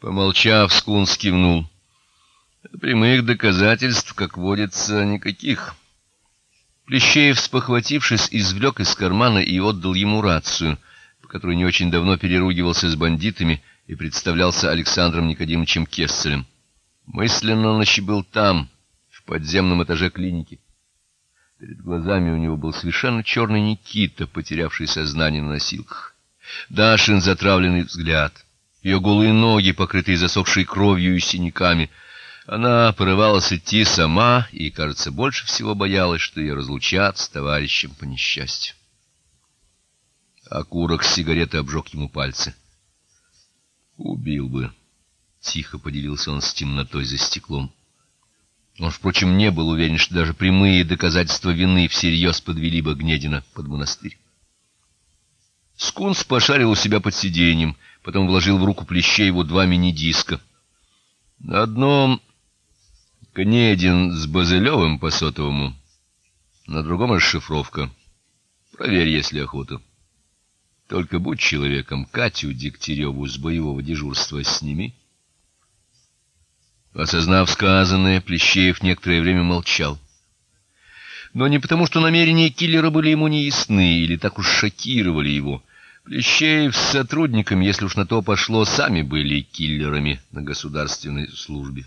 Помолчав, Скунс кивнул. Прямых доказательств, как водится, никаких. Плещеев, спохватившись, извлек из кармана и отдал ему рацию, по которой не очень давно переругивался с бандитами и представлялся Александром Никодимовичем Кесселем. Мысленно еще был там, в подземном этаже клиники. Перед глазами у него был совершенно черный Никита, потерявший сознание на носилках. Дашин затравленный взгляд, ее голые ноги, покрытые засохшей кровью и синяками — она порывалась идти сама и, кажется, больше всего боялась, что ее разлучат с товарищем по несчастью. Окурок сигареты обжег ему пальцы. Убил бы, тихо поделился он с темнотой за стеклом. Он, впрочем, не был уверен, что даже прямые доказательства вины всерьез подвели бы Гнедина под монастырь. Скунс пошарил у себя под сиденьем, потом вложил в руку Плещееву два мини-диска. На одном Кнедин с Базылевым по сотовому. На другом расшифровка. Проверь, если охота. Только будь человеком, Катю Дегтяреву с боевого дежурства сними. Осознав сказанное, Плещеев некоторое время молчал. Но не потому, что намерения киллера были ему неясны или так уж шокировали его. Плещеев с сотрудниками, если уж на то пошло, сами были киллерами на государственной службе.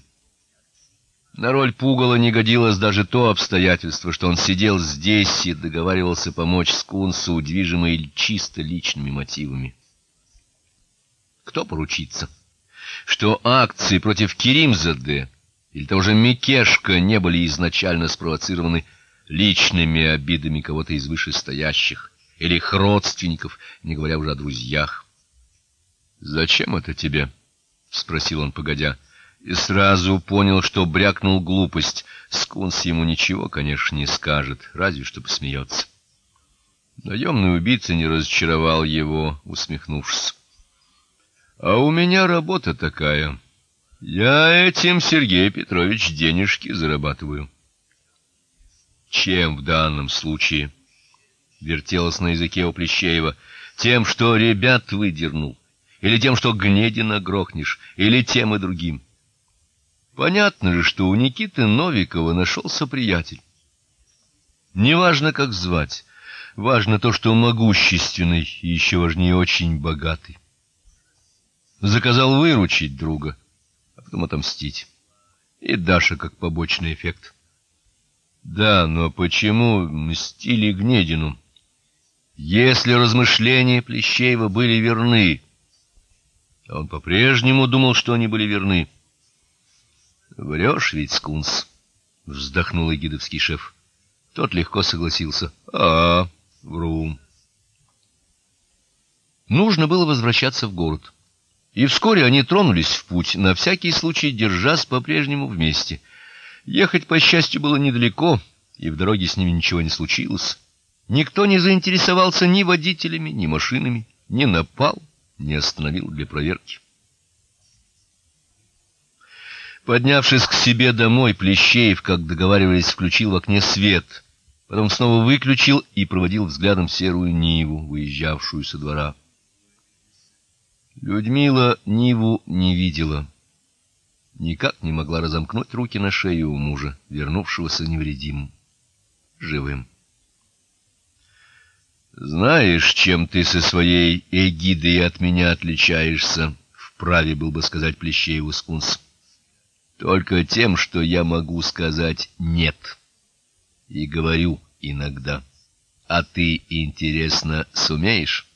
На роль пугала не годилось даже то обстоятельство, что он сидел здесь и договаривался помочь Скунсу, движимый чисто личными мотивами. Кто поручится, что акции против Киримзаде или того же Микешка не были изначально спровоцированы личными обидами кого-то из вышестоящих или их родственников, не говоря уже о друзьях. Зачем это тебе? спросил он погодя и сразу понял, что брякнул глупость. Скунс ему ничего, конечно, не скажет, разве что посмеется. Наемный убийца не разочаровал его, усмехнувшись. А у меня работа такая. Я этим, Сергей Петрович, денежки зарабатываю. Чем в данном случае? Вертелось на языке у Плещеева. Тем, что ребят выдернул, или тем, что Гнедина грохнешь, или тем и другим. Понятно же, что у Никиты Новикова нашелся приятель. Неважно, как звать, важно то, что могущественный и еще важнее очень богатый. Заказал выручить друга, а потом отомстить. И Даша как побочный эффект. Да, но почему мстили Гнедину? Если размышления Плещеева были верны, а он по-прежнему думал, что они были верны, — Врешь ведь, скунс, вздохнул эгидовский шеф. Тот легко согласился. А, вру. Нужно было возвращаться в город. И вскоре они тронулись в путь, на всякий случай держась по-прежнему вместе. Ехать, по счастью, было недалеко, и в дороге с ними ничего не случилось. Никто не заинтересовался ни водителями, ни машинами, не напал, не остановил для проверки. Поднявшись к себе домой, Плещеев, как договаривались, включил в окне свет, потом снова выключил и проводил взглядом серую Ниву, выезжавшую со двора. Людмила Ниву не видела. Никак не могла разомкнуть руки на шее у мужа, вернувшегося невредимым, живым. Знаешь, чем ты со своей эгидой от меня отличаешься? Вправе был бы сказать Плещееву скунс. Только тем, что я могу сказать нет. И говорю иногда. А ты, интересно, сумеешь?